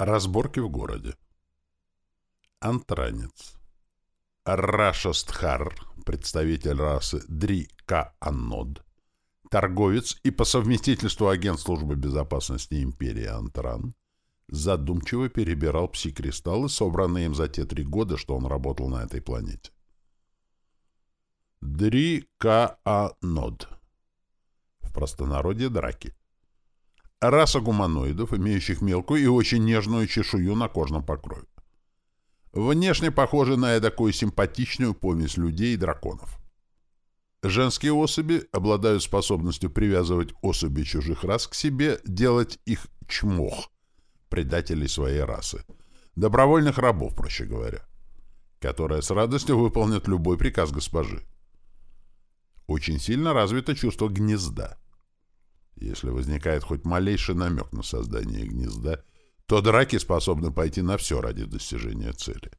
Разборки в городе. Антранец. Рашастхар, представитель расы Дри-Ка-Аннод, торговец и по совместительству агент службы безопасности империи Антран, задумчиво перебирал пси-кристаллы, собранные им за те три года, что он работал на этой планете. Дри-Ка-Аннод. В простонародье драки. Раса гуманоидов, имеющих мелкую и очень нежную чешую на кожном покрове. Внешне похожи на эдакую симпатичную помесь людей и драконов. Женские особи обладают способностью привязывать особи чужих рас к себе, делать их чмох, предателей своей расы, добровольных рабов, проще говоря, которые с радостью выполнят любой приказ госпожи. Очень сильно развито чувство гнезда. Если возникает хоть малейший намек на создание гнезда, то драки способны пойти на все ради достижения цели.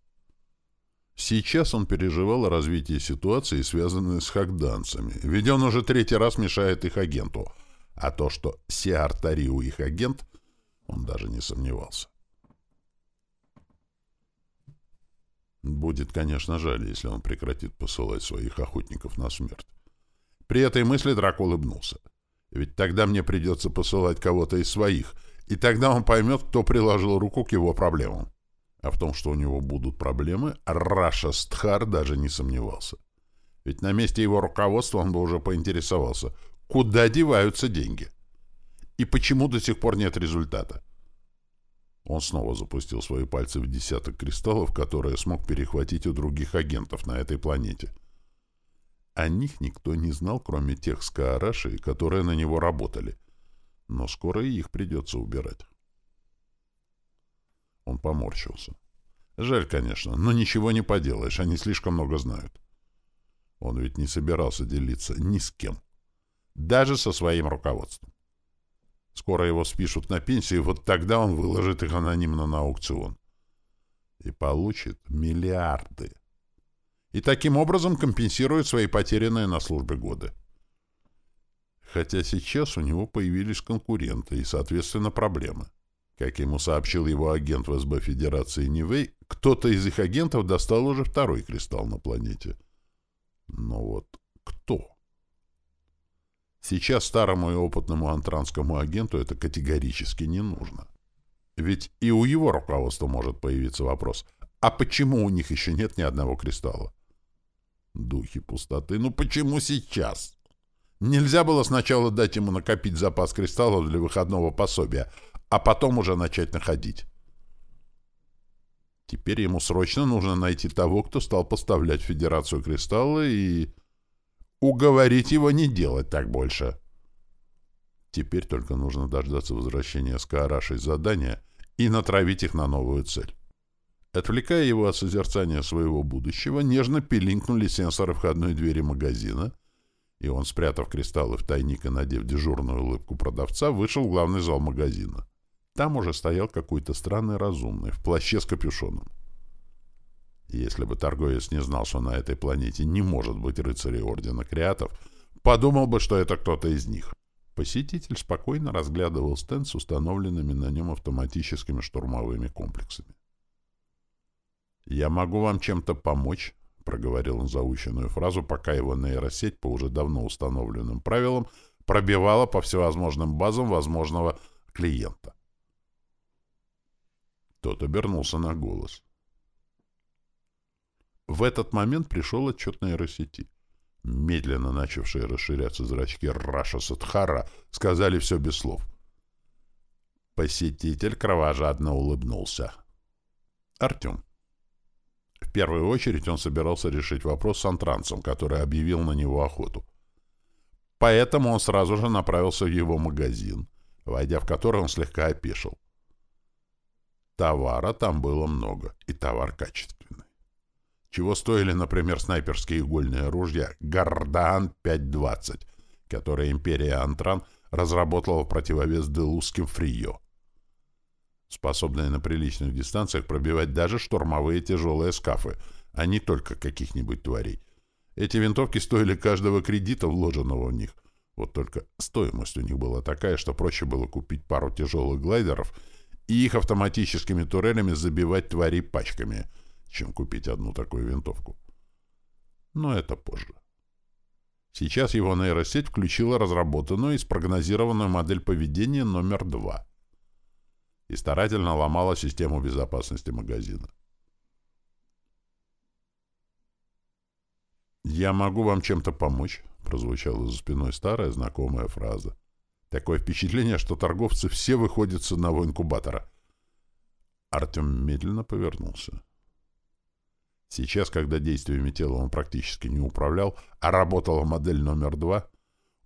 Сейчас он переживал о развитии ситуации, связанной с хагданцами, ведь он уже третий раз мешает их агенту, а то, что Сиар Тариу их агент, он даже не сомневался. Будет, конечно, жаль, если он прекратит посылать своих охотников на смерть. При этой мысли Драк улыбнулся. Ведь тогда мне придется посылать кого-то из своих, и тогда он поймет, кто приложил руку к его проблемам. А в том, что у него будут проблемы, Раша Стхар даже не сомневался. Ведь на месте его руководства он бы уже поинтересовался, куда деваются деньги? И почему до сих пор нет результата? Он снова запустил свои пальцы в десяток кристаллов, которые смог перехватить у других агентов на этой планете. О них никто не знал, кроме тех скаарашей, которые на него работали. Но скоро и их придется убирать. Он поморщился. Жаль, конечно, но ничего не поделаешь, они слишком много знают. Он ведь не собирался делиться ни с кем. Даже со своим руководством. Скоро его спишут на пенсию, и вот тогда он выложит их анонимно на аукцион. И получит миллиарды и таким образом компенсирует свои потерянные на службе годы. Хотя сейчас у него появились конкуренты и, соответственно, проблемы. Как ему сообщил его агент в СБ Федерации Нивэй, кто-то из их агентов достал уже второй кристалл на планете. Но вот кто? Сейчас старому и опытному антранскому агенту это категорически не нужно. Ведь и у его руководства может появиться вопрос, а почему у них еще нет ни одного кристалла? Духи пустоты. Ну почему сейчас? Нельзя было сначала дать ему накопить запас кристаллов для выходного пособия, а потом уже начать находить. Теперь ему срочно нужно найти того, кто стал поставлять в Федерацию кристаллы и... уговорить его не делать так больше. Теперь только нужно дождаться возвращения Скаарашей задания и натравить их на новую цель. Отвлекая его от созерцания своего будущего, нежно пилинкнули сенсоры входной двери магазина, и он, спрятав кристаллы в тайник и надев дежурную улыбку продавца, вышел в главный зал магазина. Там уже стоял какой-то странный разумный, в плаще с капюшоном. Если бы торговец не знал, что на этой планете не может быть рыцарей Ордена Креатов, подумал бы, что это кто-то из них. Посетитель спокойно разглядывал стенд с установленными на нем автоматическими штурмовыми комплексами. «Я могу вам чем-то помочь», — проговорил он заученную фразу, пока его нейросеть по уже давно установленным правилам пробивала по всевозможным базам возможного клиента. Тот обернулся на голос. В этот момент пришел отчет нейросети. Медленно начавшие расширяться зрачки Раша Садхара сказали все без слов. Посетитель кровожадно улыбнулся. «Артем, в первую очередь он собирался решить вопрос с антранцем, который объявил на него охоту. Поэтому он сразу же направился в его магазин, войдя в который он слегка опешил. Товара там было много, и товар качественный. Чего стоили, например, снайперские игольные ружья «Гордан 520», которые империя Антран разработала в противовес делузским «Фрио» способные на приличных дистанциях пробивать даже штурмовые тяжелые скафы, а не только каких-нибудь тварей. Эти винтовки стоили каждого кредита, вложенного в них. Вот только стоимость у них была такая, что проще было купить пару тяжелых глайдеров и их автоматическими турелями забивать тварей пачками, чем купить одну такую винтовку. Но это позже. Сейчас его нейросеть включила разработанную и спрогнозированную модель поведения номер два и старательно ломала систему безопасности магазина. «Я могу вам чем-то помочь?» — прозвучала за спиной старая знакомая фраза. Такое впечатление, что торговцы все выходят с одного инкубатора. Артем медленно повернулся. Сейчас, когда действиями тела он практически не управлял, а работала модель номер два,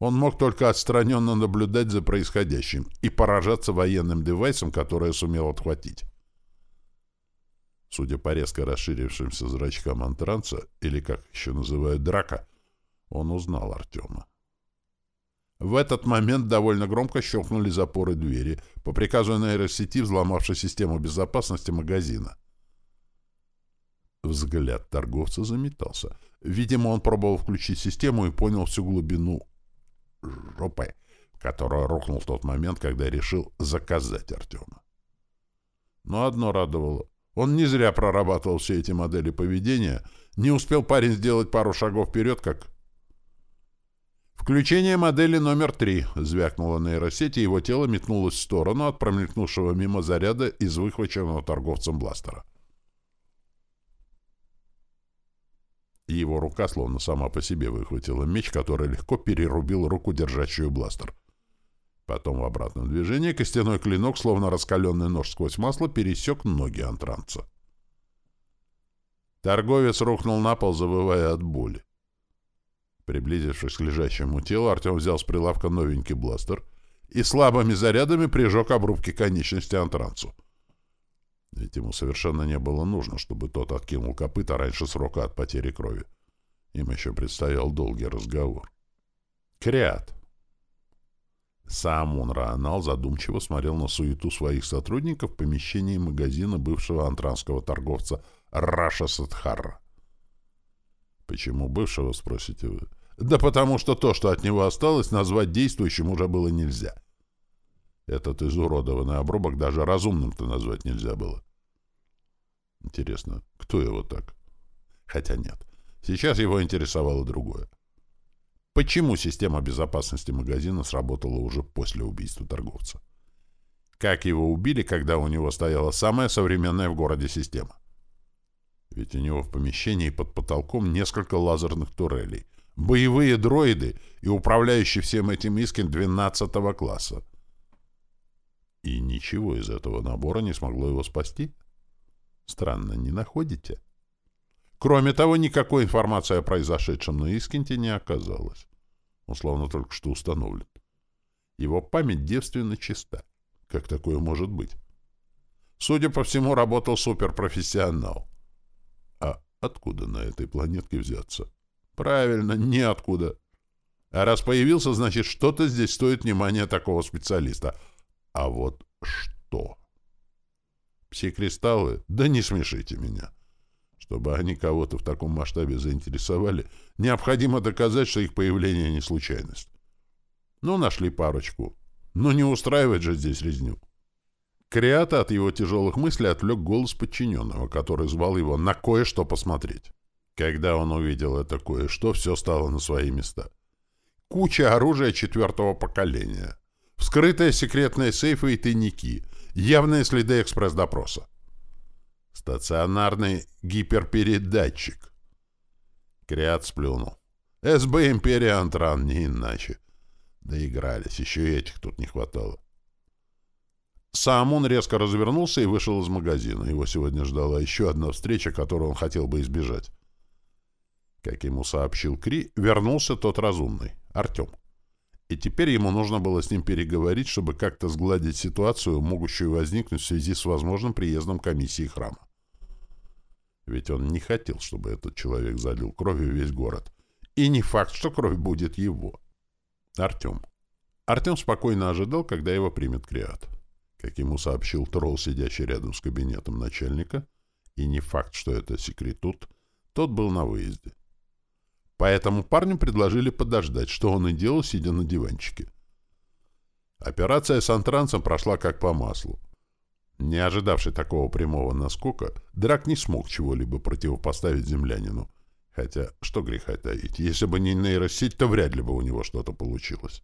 он мог только отстраненно наблюдать за происходящим и поражаться военным девайсом, которое сумел отхватить. Судя по резко расширившимся зрачкам антранца, или как еще называют драка, он узнал Артема. В этот момент довольно громко щелкнули запоры двери, по приказу нейросети, взломавшей систему безопасности магазина. Взгляд торговца заметался. Видимо, он пробовал включить систему и понял всю глубину жопы, которая рухнул в тот момент, когда решил заказать Артема. Но одно радовало. Он не зря прорабатывал все эти модели поведения. Не успел парень сделать пару шагов вперед, как «Включение модели номер три», — звякнула нейросеть, и его тело метнулось в сторону от промелькнувшего мимо заряда из выхваченного торговцем бластера. Его рука словно сама по себе выхватила меч, который легко перерубил руку, держащую бластер. Потом в обратном движении костяной клинок, словно раскаленный нож сквозь масло, пересек ноги антранца. Торговец рухнул на пол, завывая от боли. Приблизившись к лежащему телу, Артем взял с прилавка новенький бластер и слабыми зарядами прижег обрубки конечности антранцу. Ведь ему совершенно не было нужно, чтобы тот откинул копыта раньше срока от потери крови. Им еще предстоял долгий разговор. «Криат!» Сам Унраанал задумчиво смотрел на суету своих сотрудников в помещении магазина бывшего антранского торговца Раша Садхарра. Почему бывшего, спросите вы? Да потому что то, что от него осталось, назвать действующим уже было нельзя. Этот изуродованный обрубок даже разумным-то назвать нельзя было. Интересно, кто его так? Хотя нет. Сейчас его интересовало другое. Почему система безопасности магазина сработала уже после убийства торговца? Как его убили, когда у него стояла самая современная в городе система? Ведь у него в помещении под потолком несколько лазерных турелей, боевые дроиды и управляющий всем этим Искин 12 класса. И ничего из этого набора не смогло его спасти? Странно, не находите? Кроме того, никакой информации о произошедшем на Искинте не оказалось. Он словно только что установлен. Его память девственно чиста. Как такое может быть? Судя по всему, работал суперпрофессионал. Откуда на этой планетке взяться? Правильно, ниоткуда. А раз появился, значит, что-то здесь стоит внимания такого специалиста. А вот что? Пси-кристаллы? Да не смешите меня. Чтобы они кого-то в таком масштабе заинтересовали, необходимо доказать, что их появление не случайность. Ну, нашли парочку. Но не устраивать же здесь резню. Криата от его тяжелых мыслей отвлек голос подчиненного, который звал его на кое-что посмотреть. Когда он увидел это кое-что, все стало на свои места. Куча оружия четвертого поколения. Вскрытые секретные сейфы и тайники. Явные следы экспресс-допроса. Стационарный гиперпередатчик. Криат сплюнул. СБ Империя Антран, не иначе. Доигрались, еще и этих тут не хватало. Сам он резко развернулся и вышел из магазина. Его сегодня ждала еще одна встреча, которую он хотел бы избежать. Как ему сообщил Кри, вернулся тот разумный, Артем. И теперь ему нужно было с ним переговорить, чтобы как-то сгладить ситуацию, могущую возникнуть в связи с возможным приездом комиссии храма. Ведь он не хотел, чтобы этот человек залил кровью весь город. И не факт, что кровь будет его. Артем. Артем спокойно ожидал, когда его примет Криат как ему сообщил тролл, сидящий рядом с кабинетом начальника, и не факт, что это секретут, тот был на выезде. Поэтому парню предложили подождать, что он и делал, сидя на диванчике. Операция с антрансом прошла как по маслу. Не ожидавший такого прямого наскока, Драк не смог чего-либо противопоставить землянину. Хотя, что греха таить, если бы не нейросеть, то вряд ли бы у него что-то получилось.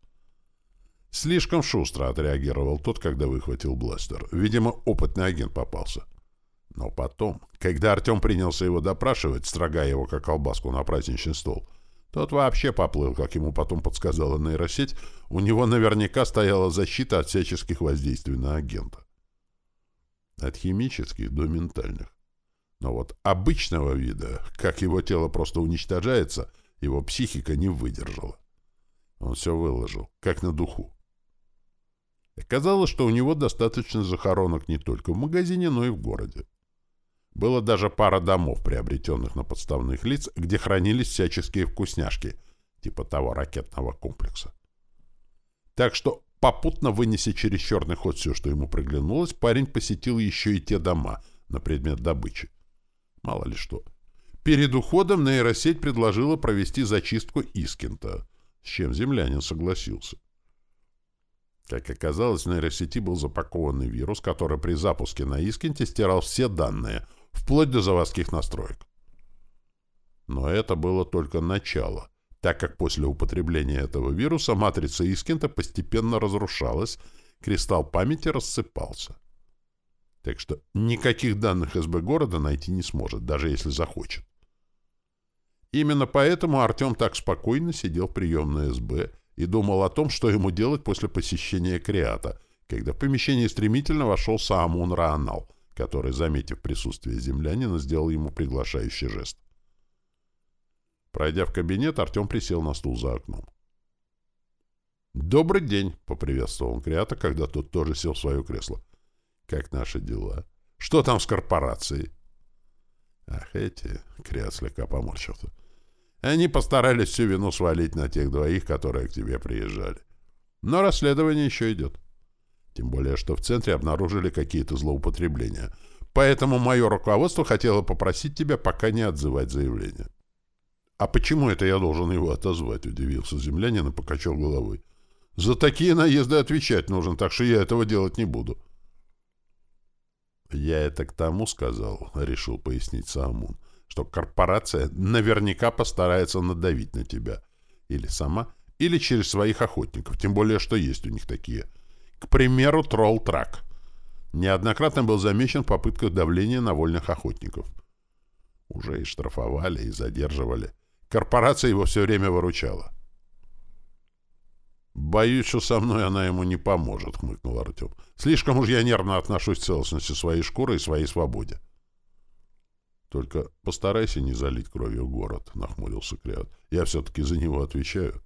Слишком шустро отреагировал тот, когда выхватил бластер. Видимо, опытный агент попался. Но потом, когда Артем принялся его допрашивать, строгая его как колбаску на праздничный стол, тот вообще поплыл, как ему потом подсказала нейросеть, у него наверняка стояла защита от всяческих воздействий на агента. От химических до ментальных. Но вот обычного вида, как его тело просто уничтожается, его психика не выдержала. Он все выложил, как на духу. Оказалось, что у него достаточно захоронок не только в магазине, но и в городе. Было даже пара домов, приобретенных на подставных лиц, где хранились всяческие вкусняшки, типа того ракетного комплекса. Так что, попутно вынеся через черный ход все, что ему приглянулось, парень посетил еще и те дома на предмет добычи. Мало ли что. Перед уходом нейросеть предложила провести зачистку Искента, с чем землянин согласился. Как оказалось, в нейросети был запакованный вирус, который при запуске на Искенте стирал все данные, вплоть до заводских настроек. Но это было только начало, так как после употребления этого вируса матрица Искента постепенно разрушалась, кристалл памяти рассыпался. Так что никаких данных СБ города найти не сможет, даже если захочет. Именно поэтому Артем так спокойно сидел в приемной СБ и думал о том, что ему делать после посещения Креата, когда в помещение стремительно вошел Саамун Раанал, который, заметив присутствие землянина, сделал ему приглашающий жест. Пройдя в кабинет, Артем присел на стул за окном. «Добрый день!» — поприветствовал он Креата, когда тот тоже сел в свое кресло. Как наши дела? Что там с корпорацией? Ах, эти, Криат слегка поморщился. Они постарались всю вину свалить на тех двоих, которые к тебе приезжали. Но расследование еще идет. Тем более, что в центре обнаружили какие-то злоупотребления. Поэтому мое руководство хотело попросить тебя пока не отзывать заявление. «А почему это я должен его отозвать?» — удивился землянин и покачал головой. «За такие наезды отвечать нужен, так что я этого делать не буду». «Я это к тому сказал», — решил пояснить Саамун, «что корпорация наверняка постарается надавить на тебя. Или сама, или через своих охотников, тем более, что есть у них такие. К примеру, Тролл-Трак. Неоднократно был замечен в попытках давления на вольных охотников. Уже и штрафовали, и задерживали. Корпорация его все время выручала». «Боюсь, что со мной она ему не поможет», — хмыкнул Артем. «Слишком уж я нервно отношусь к целостности своей шкуры и своей свободе». «Только постарайся не залить кровью город», — нахмурился Криат. «Я все-таки за него отвечаю».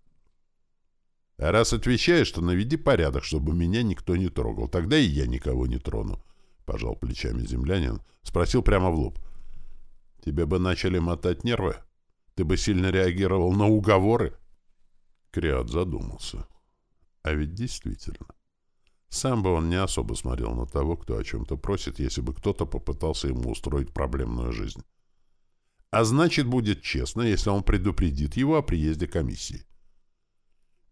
«А раз отвечаешь, то наведи порядок, чтобы меня никто не трогал. Тогда и я никого не трону», — пожал плечами землянин. Спросил прямо в лоб. «Тебе бы начали мотать нервы? Ты бы сильно реагировал на уговоры?» Криат задумался. А ведь действительно. Сам бы он не особо смотрел на того, кто о чем-то просит, если бы кто-то попытался ему устроить проблемную жизнь. А значит, будет честно, если он предупредит его о приезде комиссии.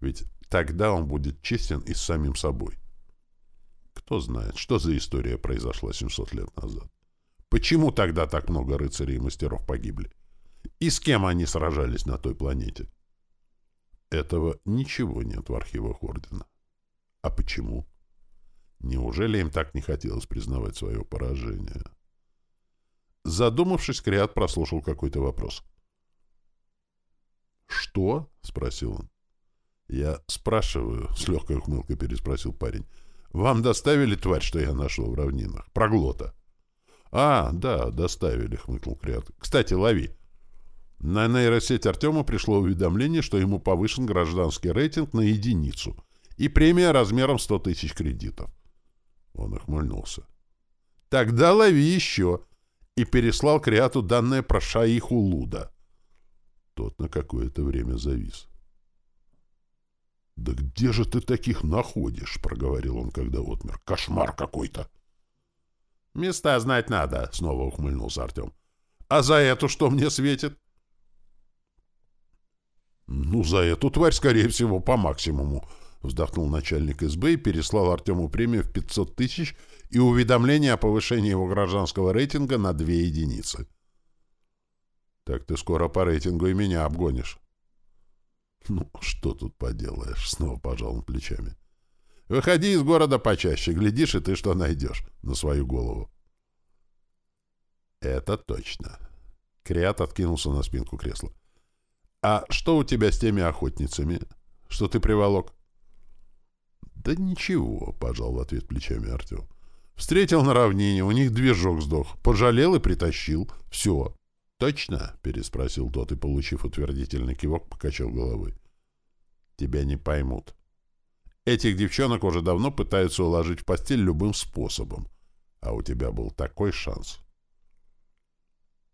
Ведь тогда он будет честен и с самим собой. Кто знает, что за история произошла 700 лет назад. Почему тогда так много рыцарей и мастеров погибли? И с кем они сражались на той планете? Этого ничего нет в архивах Ордена. А почему? Неужели им так не хотелось признавать свое поражение? Задумавшись, Криат прослушал какой-то вопрос. «Что?» — спросил он. «Я спрашиваю», — с легкой ухмылкой переспросил парень. «Вам доставили тварь, что я нашел в равнинах? Проглота?» «А, да, доставили», — хмыкнул Криат. «Кстати, лови». На нейросеть Артема пришло уведомление, что ему повышен гражданский рейтинг на единицу и премия размером 100 тысяч кредитов. Он охмыльнулся. «Тогда лови еще!» и переслал Криату данные про Шаиху Луда. Тот на какое-то время завис. «Да где же ты таких находишь?» — проговорил он, когда отмер. «Кошмар какой-то!» «Места знать надо!» — снова ухмыльнулся Артем. «А за эту что мне светит?» Ну, за эту тварь, скорее всего, по максимуму, вздохнул начальник СБ и переслал Артему премию в 500 тысяч и уведомление о повышении его гражданского рейтинга на две единицы. Так ты скоро по рейтингу и меня обгонишь. Ну, что тут поделаешь, снова пожал он плечами. Выходи из города почаще, глядишь, и ты что найдешь на свою голову. Это точно. Криат откинулся на спинку кресла. А что у тебя с теми охотницами? Что ты приволок? Да ничего, пожал в ответ плечами Артем. Встретил на равнине, у них движок сдох. Пожалел и притащил. Все. Точно? Переспросил тот и, получив утвердительный кивок, покачал головой. Тебя не поймут. Этих девчонок уже давно пытаются уложить в постель любым способом. А у тебя был такой шанс.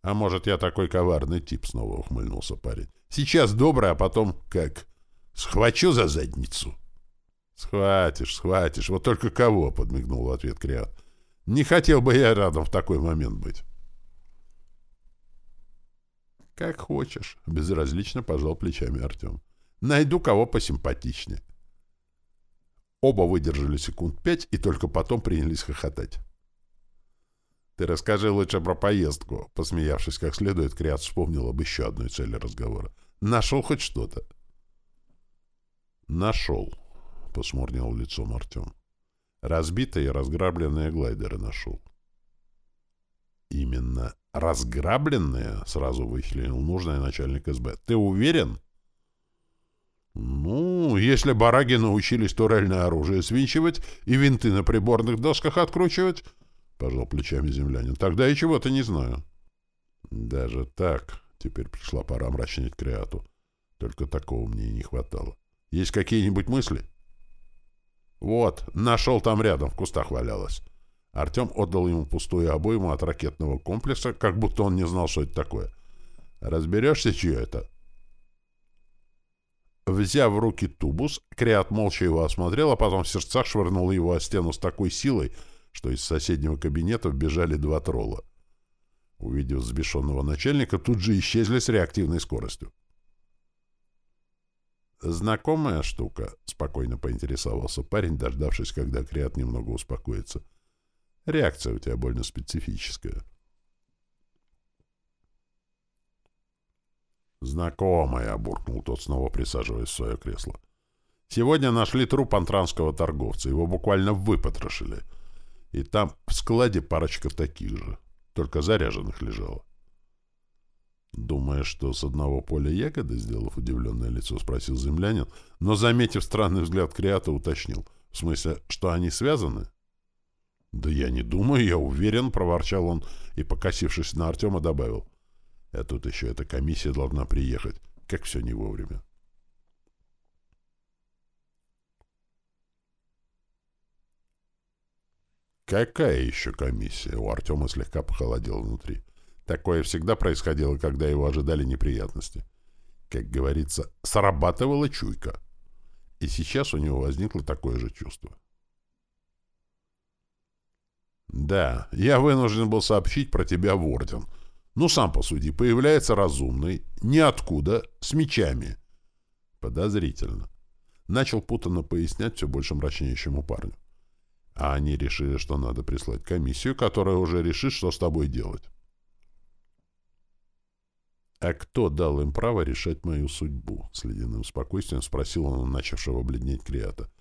А может, я такой коварный тип, снова ухмыльнулся парень. Сейчас добрый, а потом как? Схвачу за задницу. Схватишь, схватишь. Вот только кого, подмигнул в ответ Криат. Не хотел бы я рядом в такой момент быть. Как хочешь, безразлично пожал плечами Артем. Найду кого посимпатичнее. Оба выдержали секунд пять и только потом принялись хохотать. «Ты расскажи лучше про поездку», — посмеявшись как следует, Криат вспомнил об еще одной цели разговора. «Нашел хоть что-то?» «Нашел», — посмурнил лицом Артем. «Разбитые и разграбленные глайдеры нашел». «Именно разграбленные?» — сразу выхлинул нужный начальник СБ. «Ты уверен?» «Ну, если бараги научились турельное оружие свинчивать и винты на приборных досках откручивать, — пожал плечами землянин, — тогда и чего-то не знаю». «Даже так?» — теперь пришла пора мрачнеть Креату. Только такого мне и не хватало. «Есть какие-нибудь мысли?» «Вот, нашел там рядом, в кустах валялось». Артем отдал ему пустую обойму от ракетного комплекса, как будто он не знал, что это такое. «Разберешься, чье это?» Взяв в руки тубус, Криат молча его осмотрел, а потом в сердцах швырнул его о стену с такой силой, что из соседнего кабинета вбежали два тролла. Увидев взбешенного начальника, тут же исчезли с реактивной скоростью. «Знакомая штука?» — спокойно поинтересовался парень, дождавшись, когда Криат немного успокоится. «Реакция у тебя больно специфическая». «Знакомая», — буркнул тот, снова присаживаясь в свое кресло. «Сегодня нашли труп антранского торговца. Его буквально выпотрошили. И там в складе парочка таких же, только заряженных лежала». «Думаешь, что с одного поля ягоды?» — сделав удивленное лицо, спросил землянин, но, заметив странный взгляд Криата, уточнил. «В смысле, что они связаны?» «Да я не думаю, я уверен», — проворчал он и, покосившись на Артема, добавил. А тут еще эта комиссия должна приехать. Как все не вовремя. Какая еще комиссия? У Артема слегка похолодело внутри. Такое всегда происходило, когда его ожидали неприятности. Как говорится, срабатывала чуйка. И сейчас у него возникло такое же чувство. «Да, я вынужден был сообщить про тебя в Орден», ну, сам посуди, появляется разумный, ниоткуда, с мечами. Подозрительно. Начал путанно пояснять все больше мрачнеющему парню. А они решили, что надо прислать комиссию, которая уже решит, что с тобой делать. «А кто дал им право решать мою судьбу?» — с ледяным спокойствием спросил он у начавшего бледнеть Криата.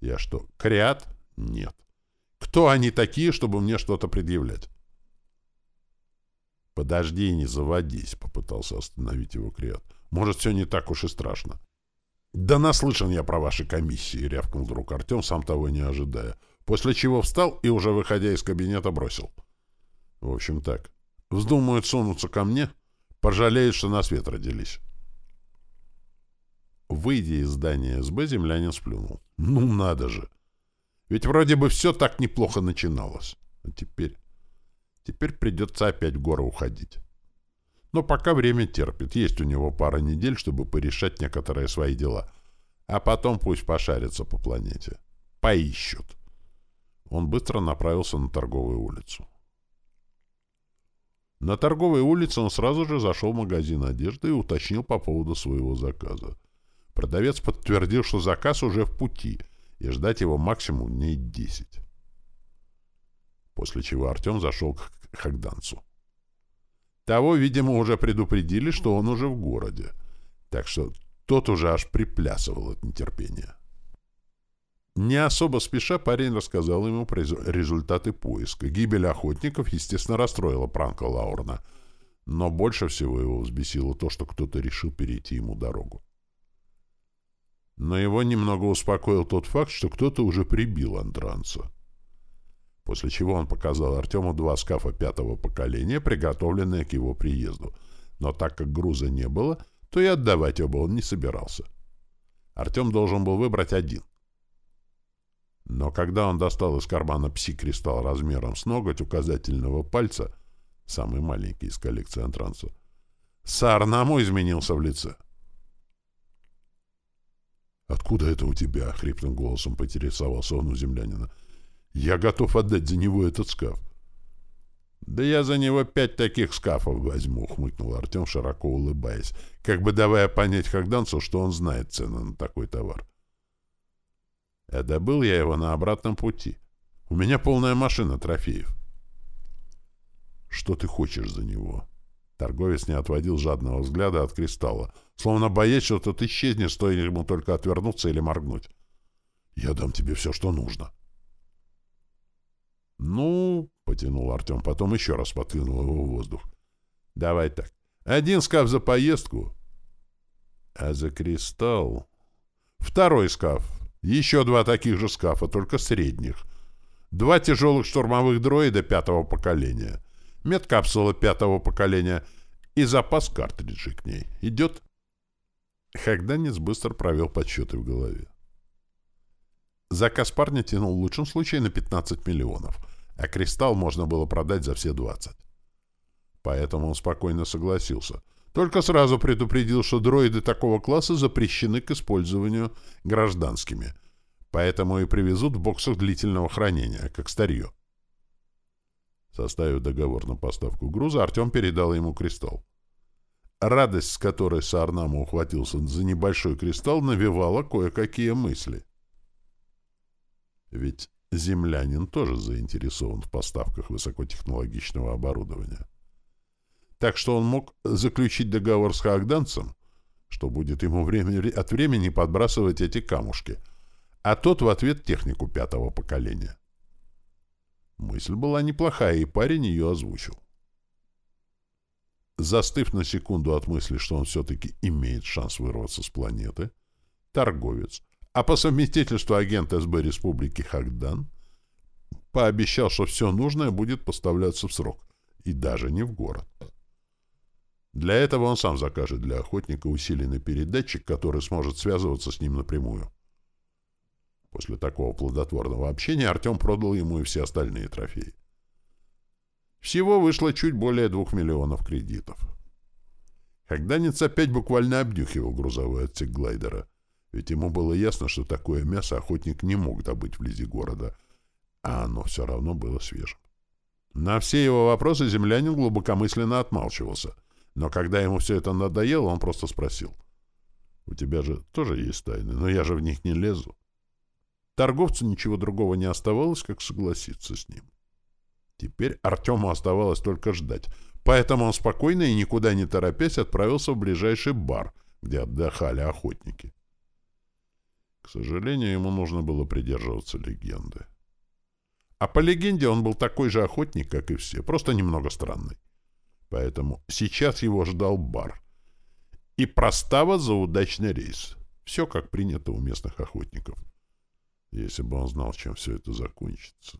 «Я что, Криат? Нет. Кто они такие, чтобы мне что-то предъявлять?» «Подожди, не заводись», — попытался остановить его Криат. «Может, все не так уж и страшно». «Да наслышан я про ваши комиссии», — рявкнул вдруг Артем, сам того не ожидая. После чего встал и, уже выходя из кабинета, бросил. «В общем так. Вздумают сунуться ко мне, пожалеют, что на свет родились». Выйдя из здания СБ, землянин сплюнул. «Ну надо же! Ведь вроде бы все так неплохо начиналось. А теперь...» Теперь придется опять в горы уходить. Но пока время терпит. Есть у него пара недель, чтобы порешать некоторые свои дела. А потом пусть пошарятся по планете. Поищут. Он быстро направился на торговую улицу. На торговой улице он сразу же зашел в магазин одежды и уточнил по поводу своего заказа. Продавец подтвердил, что заказ уже в пути, и ждать его максимум дней десять. После чего Артем зашел к Хагданцу. Того, видимо, уже предупредили, что он уже в городе, так что тот уже аж приплясывал от нетерпения. Не особо спеша парень рассказал ему про результаты поиска. Гибель охотников, естественно, расстроила Пранка Лаурна, но больше всего его взбесило то, что кто-то решил перейти ему дорогу. Но его немного успокоил тот факт, что кто-то уже прибил Андранца. После чего он показал Артему два скафа пятого поколения, приготовленные к его приезду. Но так как груза не было, то и отдавать оба он не собирался. Артем должен был выбрать один — но когда он достал из кармана пси-кристалл размером с ноготь указательного пальца, самый маленький из коллекции антранса, Саарнаму изменился в лице. «Откуда это у тебя?» — хриплым голосом поинтересовался он у землянина. «Я готов отдать за него этот скаф». «Да я за него пять таких скафов возьму», — хмыкнул Артем, широко улыбаясь, как бы давая понять Хагданцу, что он знает цену на такой товар. А добыл я его на обратном пути. У меня полная машина трофеев. Что ты хочешь за него? Торговец не отводил жадного взгляда от кристалла, словно боясь, что тот исчезнет, стоит ему только отвернуться или моргнуть. Я дам тебе все, что нужно. Ну, потянул Артем, потом еще раз подкинул его в воздух. Давай так. Один скаф за поездку, а за кристалл... Второй скаф еще два таких же скафа, только средних. Два тяжелых штурмовых дроида пятого поколения. Медкапсула пятого поколения. И запас картриджей к ней. Идет? Хагданец быстро провел подсчеты в голове. Заказ парня тянул в лучшем случае на 15 миллионов, а кристалл можно было продать за все 20. Поэтому он спокойно согласился — только сразу предупредил, что дроиды такого класса запрещены к использованию гражданскими, поэтому и привезут в боксах длительного хранения, как старье. Составив договор на поставку груза, Артем передал ему кристалл. Радость, с которой Саарнама ухватился за небольшой кристалл, навевала кое-какие мысли. Ведь землянин тоже заинтересован в поставках высокотехнологичного оборудования так что он мог заключить договор с Хаагданцем, что будет ему время, от времени подбрасывать эти камушки, а тот в ответ технику пятого поколения. Мысль была неплохая, и парень ее озвучил. Застыв на секунду от мысли, что он все-таки имеет шанс вырваться с планеты, торговец, а по совместительству агент СБ Республики Хагдан, пообещал, что все нужное будет поставляться в срок, и даже не в город. Для этого он сам закажет для охотника усиленный передатчик, который сможет связываться с ним напрямую. После такого плодотворного общения Артем продал ему и все остальные трофеи. Всего вышло чуть более двух миллионов кредитов. Хагданец опять буквально обнюхивал грузовой отсек глайдера, ведь ему было ясно, что такое мясо охотник не мог добыть вблизи города, а оно все равно было свежим. На все его вопросы землянин глубокомысленно отмалчивался — но когда ему все это надоело, он просто спросил. «У тебя же тоже есть тайны, но я же в них не лезу». Торговцу ничего другого не оставалось, как согласиться с ним. Теперь Артему оставалось только ждать, поэтому он спокойно и никуда не торопясь отправился в ближайший бар, где отдыхали охотники. К сожалению, ему нужно было придерживаться легенды. А по легенде он был такой же охотник, как и все, просто немного странный. Поэтому сейчас его ждал бар. И простава за удачный рейс. Все как принято у местных охотников. Если бы он знал, чем все это закончится.